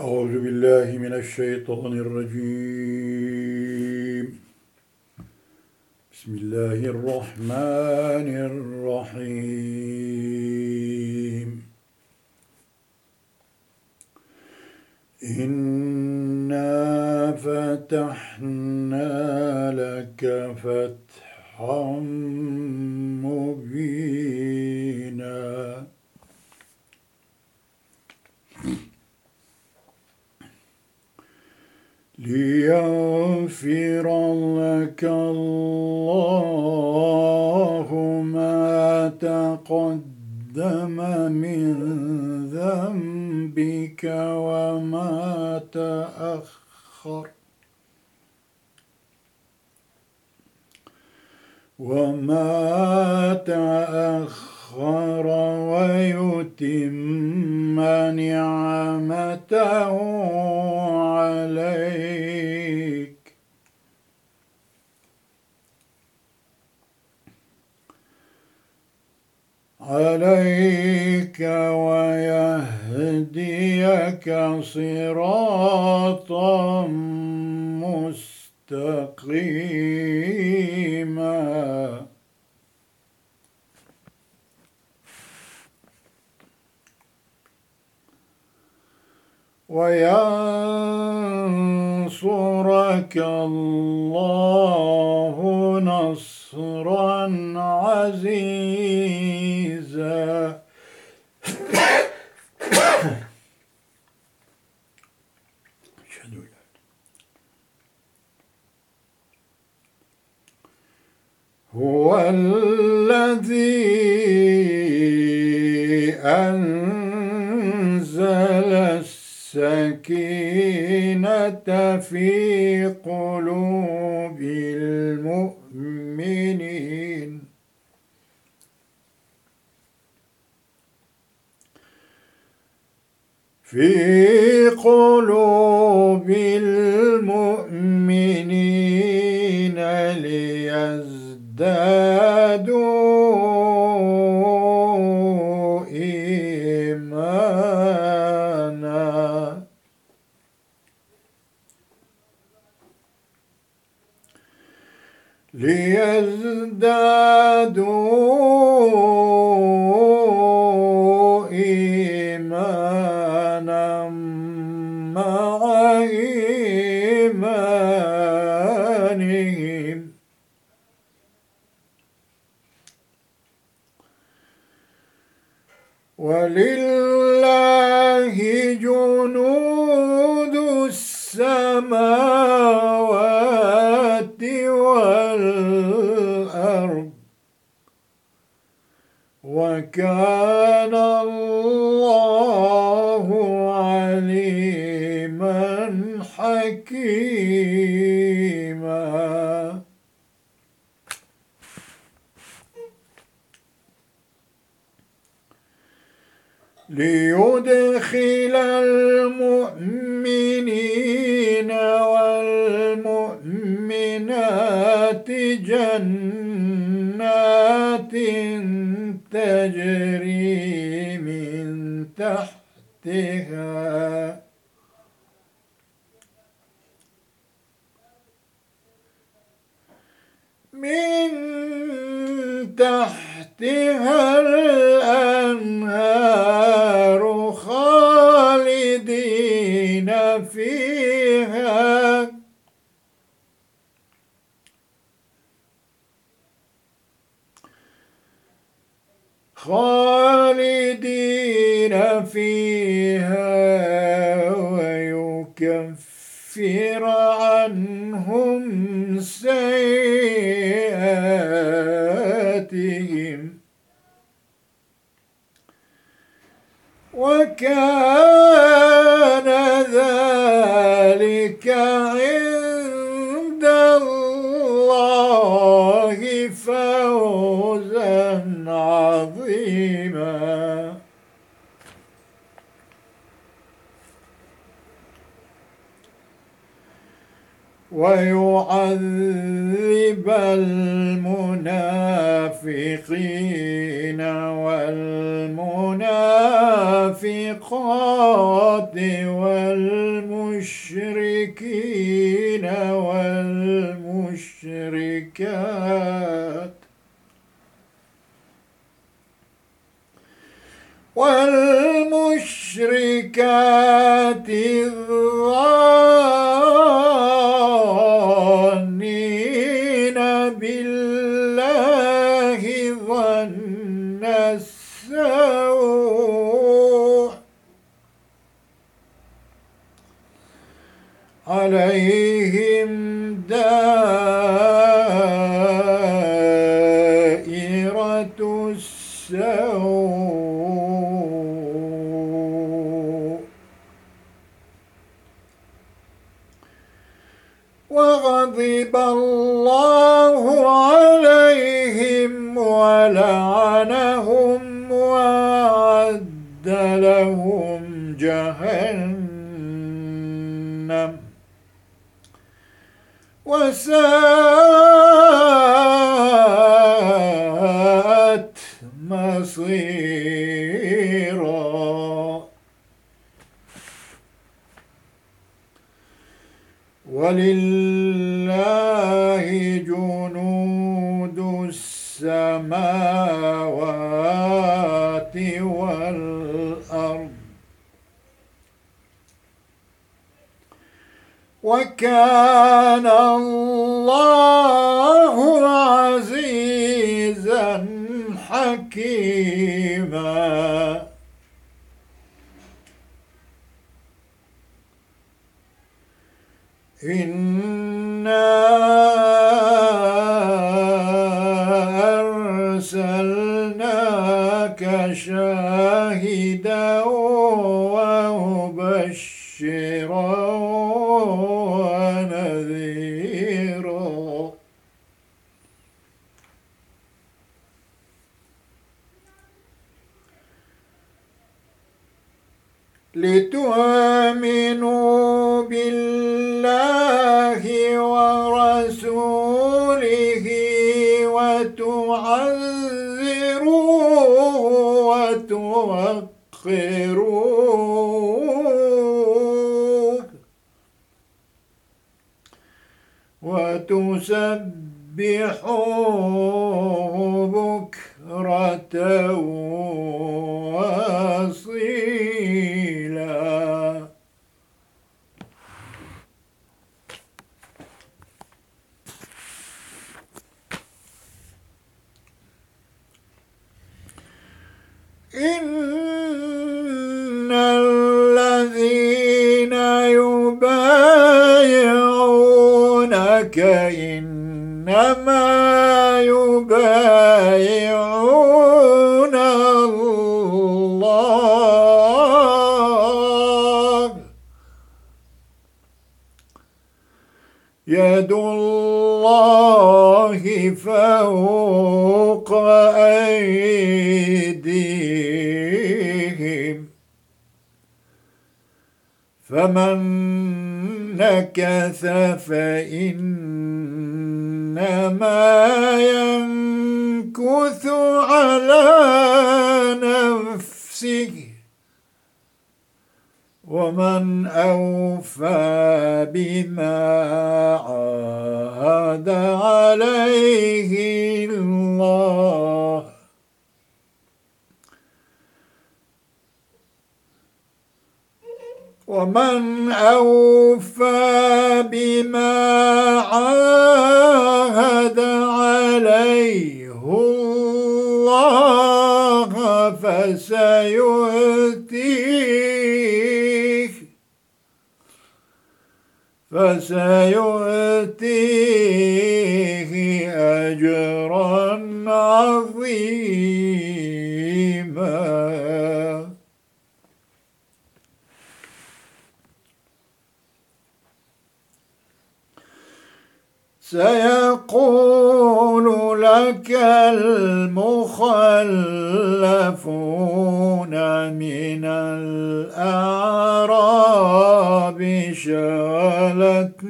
أعوذ بالله من الشيطان الرجيم. بسم الله الرحمن الرحيم. إنا فتحنا لك فتحا مبينا. ليغفر لك الله ما تقدم من ذنبك وما تأخر وما تأخر ويتم نعمته عليك. عليك ويهديك صراطا مستقيما وينصرك الله نصرا عزيزا. هو الذي أنزل السكينة في قلوب المؤمنين. في قلوب المؤمنين حكيما ليدخل المؤمنين والمؤمنات جنات تجري من تحتها. من تحتها الأنهار خالدين فيها. خالدين فيها ويكفر عنهم سيئاتهم ويعذب المنافقين والمنافقات والمشركين والمشركات والمشركات الظانين عليهم دائرة وساءت مصيرا. ولله جنود السماوات والأرض. وكان الله عزيزا حكيما. إنا أرسلناك شاهدا لتؤمنوا بالله ورسوله وتعذروه وتوقروه وتسبحوه بكرة عاهد عليه الله. ومن أوفى بما عاهد عليه الله فسيؤتيه فسيؤتيه أجرا عظيما. سيقول لك المخلفون من الأعراب شغلتنا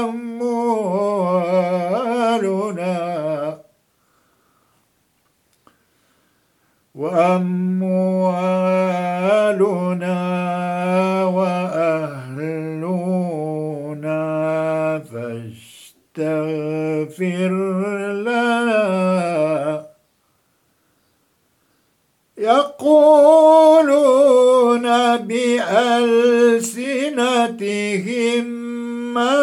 أموالنا وأموالنا فاستغفر لنا يقولون بألسنتهم ما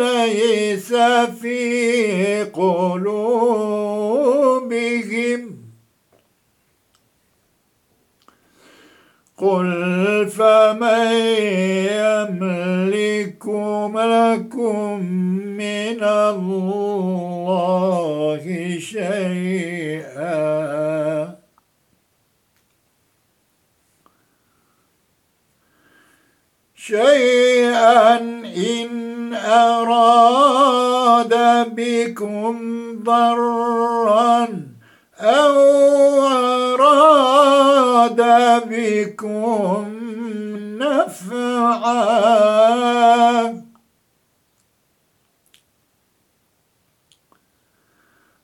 ليس في قلوبهم قل فمن يملك لكم من الله شيئا؟ شيئا إن أراد بكم ضرا أو أراد بكم نفعا.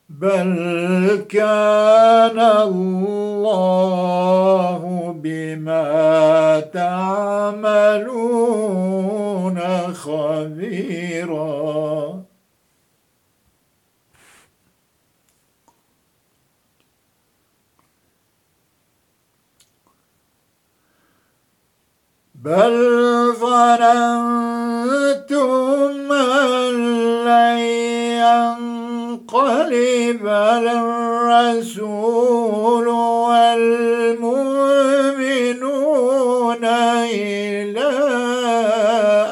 بل كان الله بما تعملون خبيرا. بل ظننتم أن لن ينقلب الرسول والمؤمنون إلى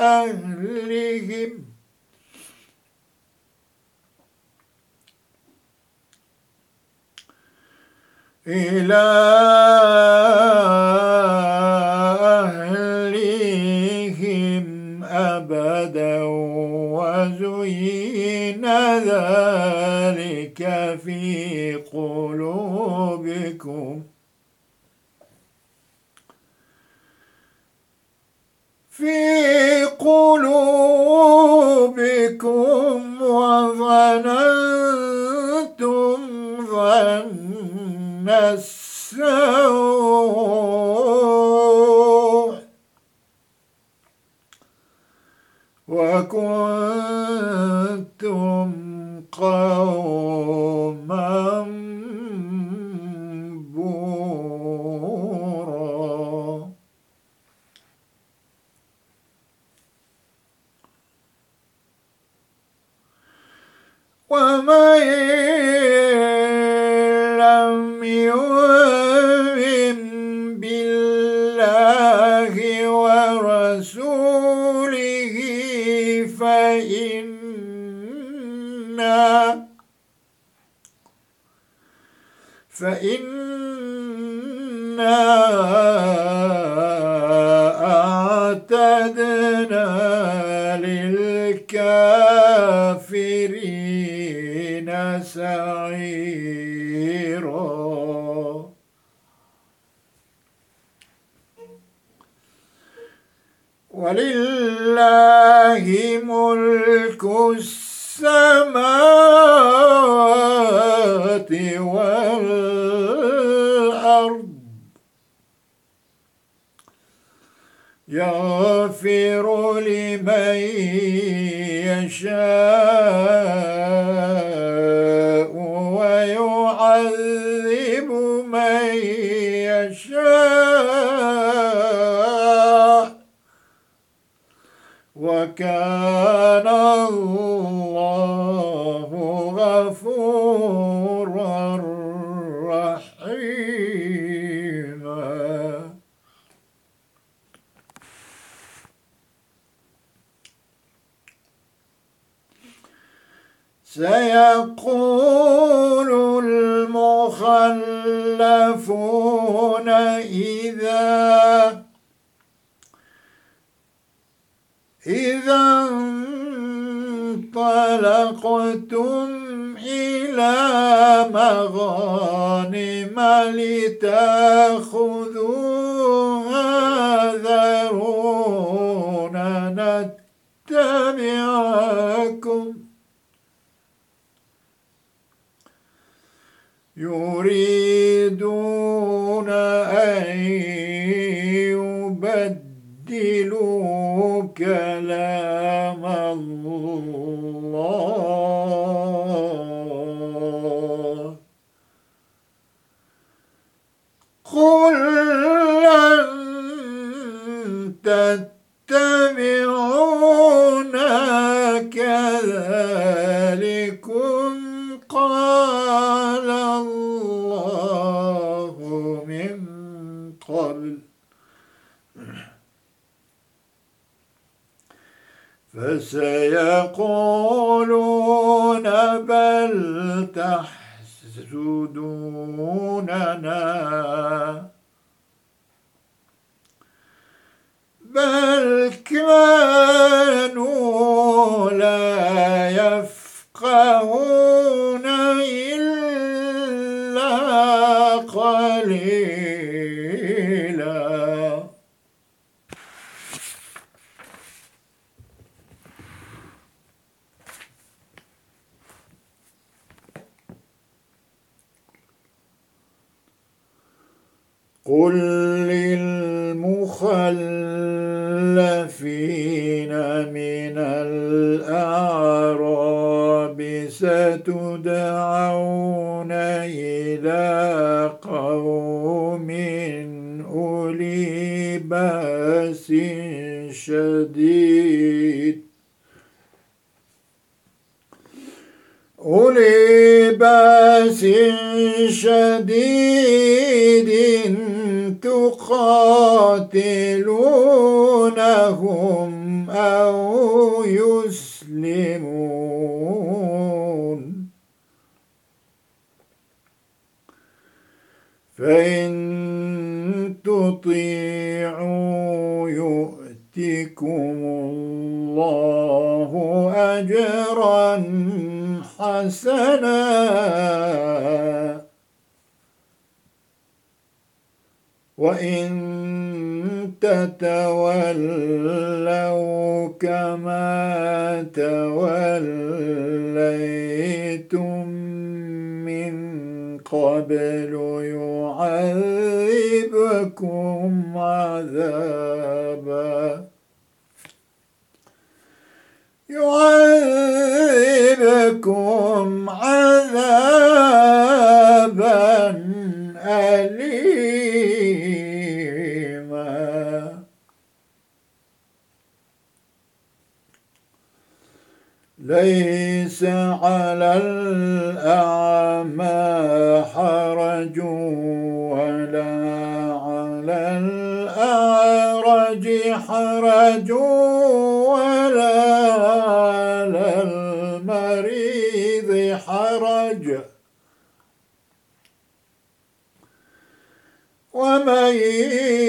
أهلهم. إلى وزين ذلك في قلوبكم. في قلوبكم وظننتم ظن السوء. وكنتم قوما بورا. ومن فإنا أعتدنا للكافرين سعيرا. ولله ملك السماوات والأرض. يغفر لمن يشاء ويعذب من يشاء. وكان سيقول المخلفون إذا إذا انطلقتم إلى مغانم لتأخذوها ذرونا نتبعكم يريدون أن يبدلوا كلام الله. قل لن تتبعونا كذلكم قال الله من قبل فسيقولون بل تحسدوننا. بل كانوا قل للمخلفين من الأعراب ستدعون إلى قوم أولي بأس شديد أولي بأس شديد تقاتلونهم أو يسلمون. فإن تطيعوا يؤتكم الله أجرا حسنا. وإن تتولوا كما توليتم من قبل يعذبكم عذابا يعذبكم عذابا أليما ليس على الأعمى حرج ولا على الأعرج حرج ولا على المريض حرج. ومن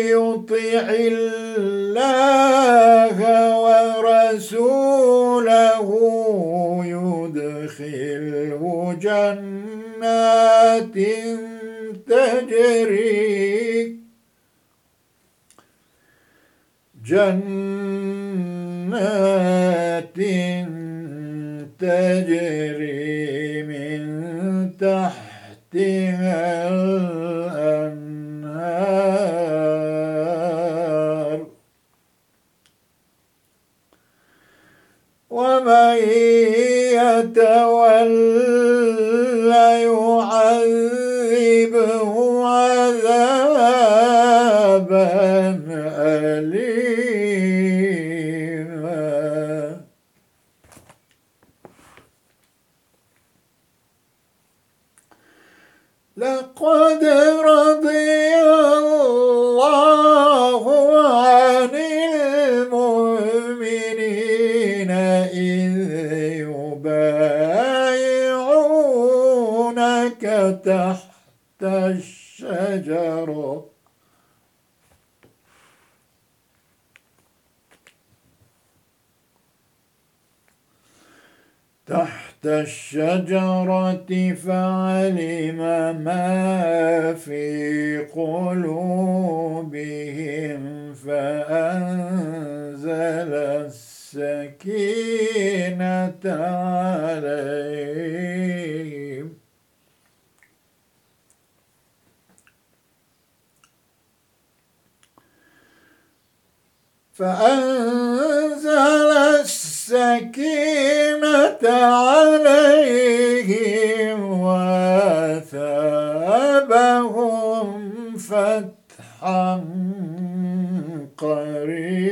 يطع الله ورسوله يدخله جنات تجري جنات تجري من تحتها يتولى عليهم فأنزل السكينة عليهم وثابهم فتحا قريبا.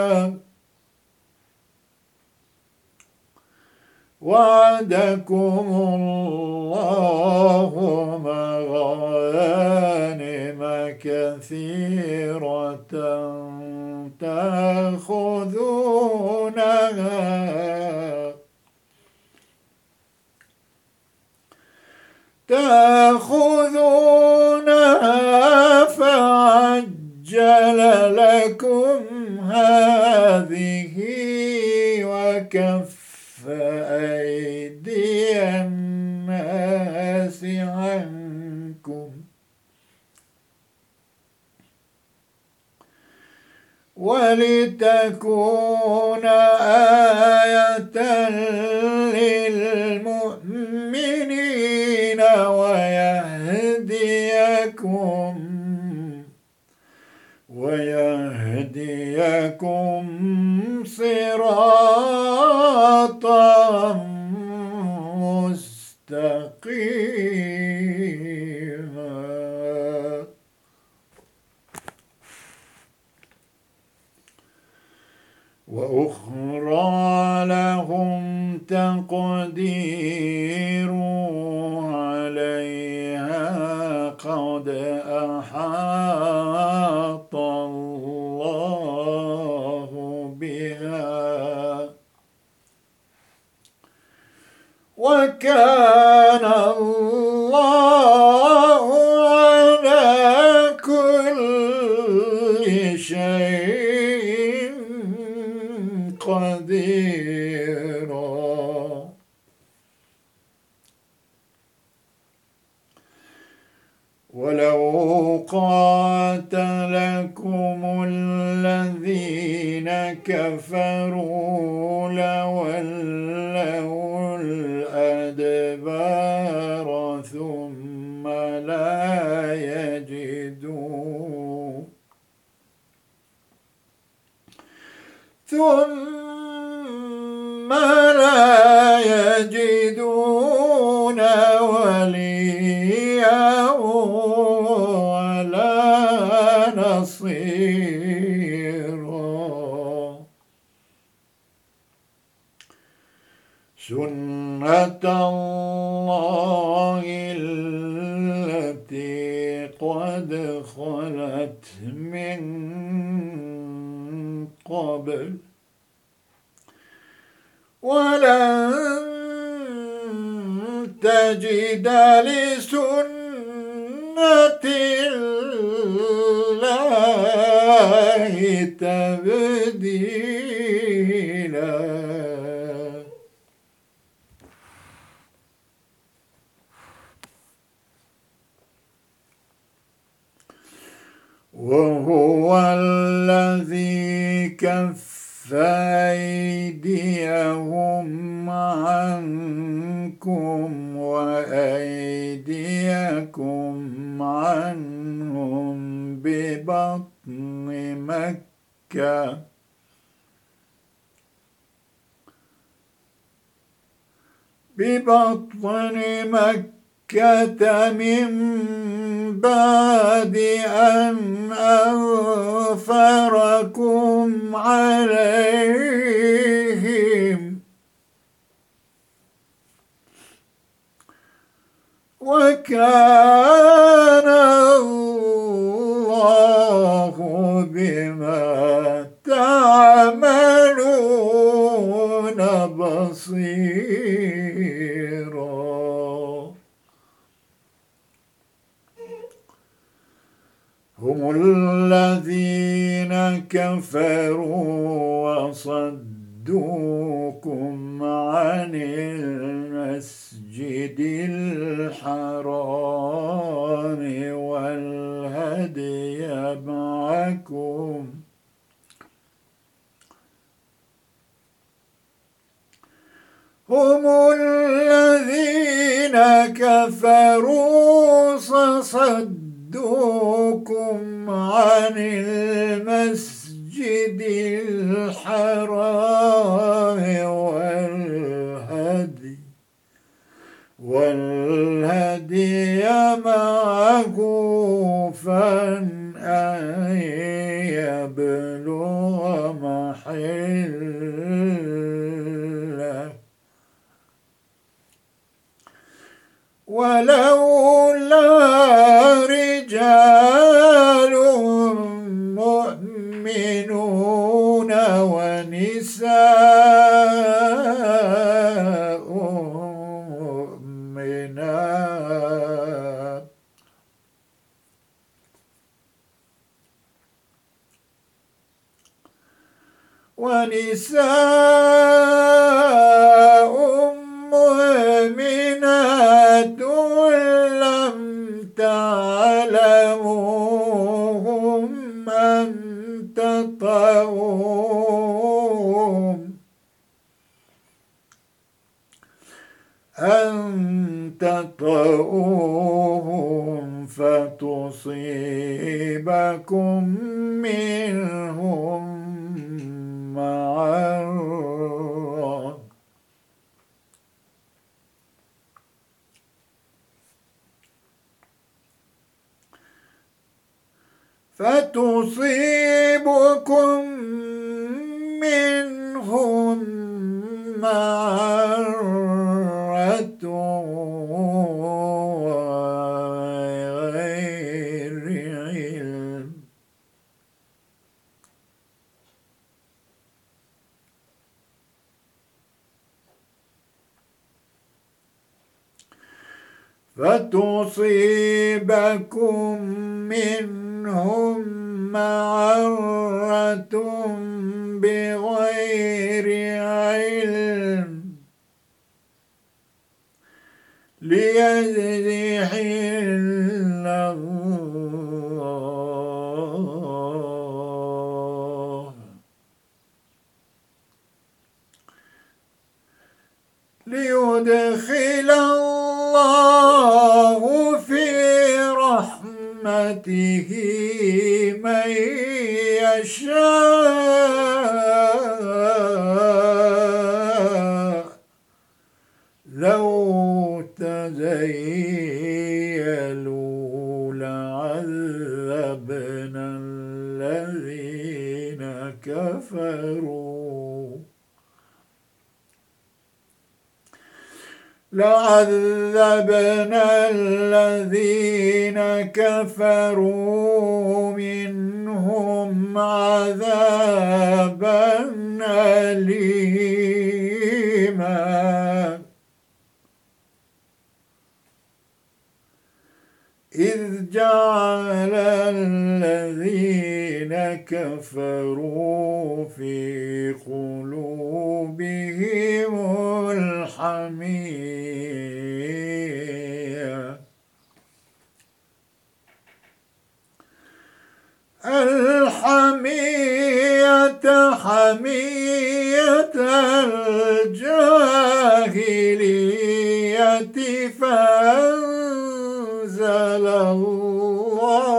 وعدكم الله مغانم كثيرة تأخذونها. تأخذونها فعجل لكم هذه وكف ولتكون آية للمؤمنين ويهديكم ويهديكم صراطا وأخرى لهم تقدير. كفروا لولوا الأدبار ثم لا يجدون. ثم لا يجدون. قبل ولن تجد لسنة الله تبديلا. وهو الذي كف أيديهم عنكم وأيديكم عنهم ببطن مكة. ببطن مكة. من بعد أن أغفركم عليهم. وكان الله بما تعملون بصيرا هم الذين كفروا وصدوكم عن المسجد الحرام والهدي معكم. هم الذين كفروا صدوكم عن المسجد الحرام والهدي والهدي معكوفا أن يبلغ محله. ولولا تعلموهم أن فتصيبكم منهم معرة فتصيبكم منهم معرة غير علم فتصيبكم منهم معرة بغير علم ليزحل رحمته من يشاء. لو تزيلوا لعذبنا الذين كفروا. لعذبنا الذين كفروا منهم عذابا أليما. إذ جعل الذين كفروا في قلوبهم الحمية الحمية حمية الجاهلية فأنزل الله.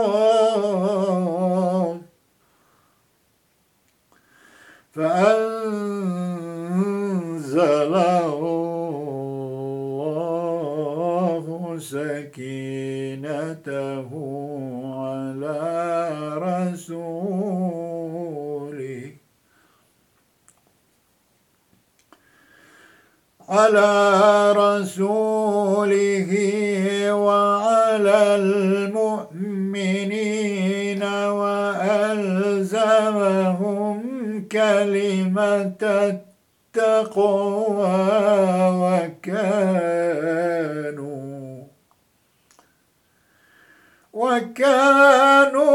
فأنزل سكينته على رسوله. على رسوله وعلى المؤمنين وألزمهم كلمة التقوى وكانوا وكانوا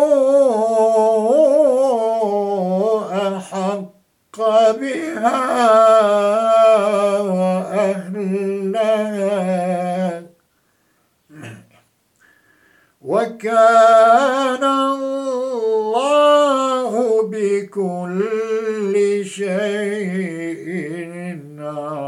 أحق بها وأهلها. وكان الله بكل شيء عليم.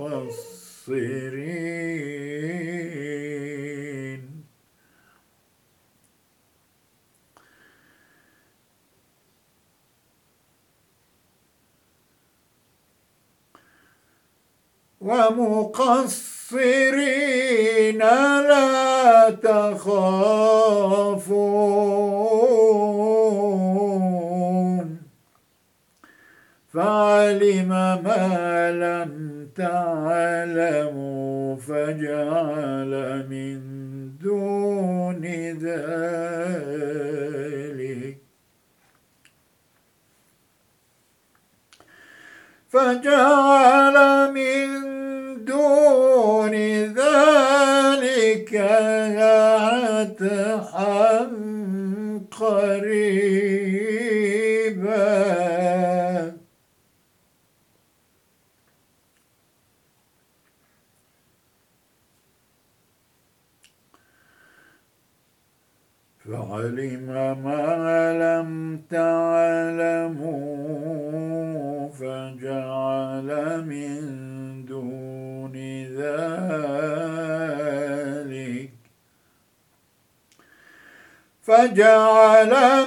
ومقصرين ومقصرين لا تخافون. فعلم ما لم تعلموا فجعل من دون ذلك. فجعل فجعل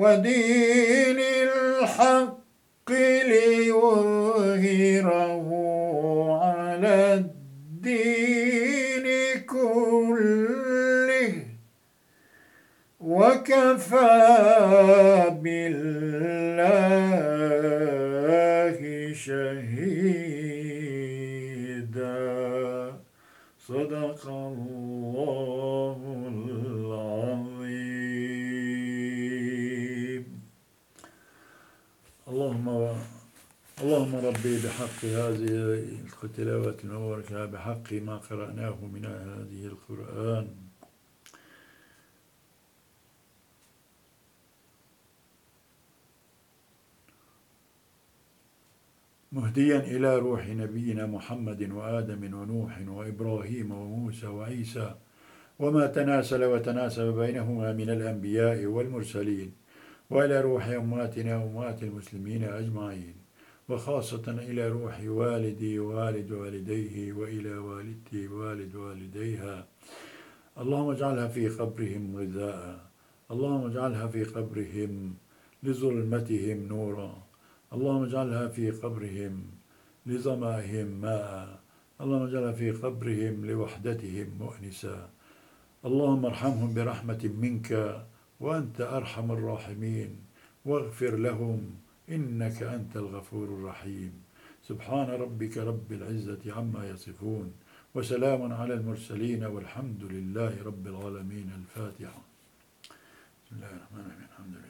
ودين بحق هذه التلاوة المباركة بحق ما قرأناه من هذه القرآن. مهديا إلى روح نبينا محمد وآدم ونوح وإبراهيم وموسى وعيسى وما تناسل وتناسب بينهما من الأنبياء والمرسلين وإلى روح أماتنا وأمات المسلمين أجمعين. وخاصة إلى روح والدي ووالد والديه وإلى والدتي ووالد والديها. اللهم اجعلها في قبرهم غذاء. اللهم اجعلها في قبرهم لظلمتهم نورا. اللهم اجعلها في قبرهم لظمائهم ماء. اللهم اجعلها في قبرهم لوحدتهم مؤنسا. اللهم ارحمهم برحمة منك وأنت أرحم الراحمين. واغفر لهم إنك أنت الغفور الرحيم. سبحان ربك رب العزة عما يصفون وسلام على المرسلين والحمد لله رب العالمين. الفاتحة. بسم الله الرحمن الرحيم. الحمد لله.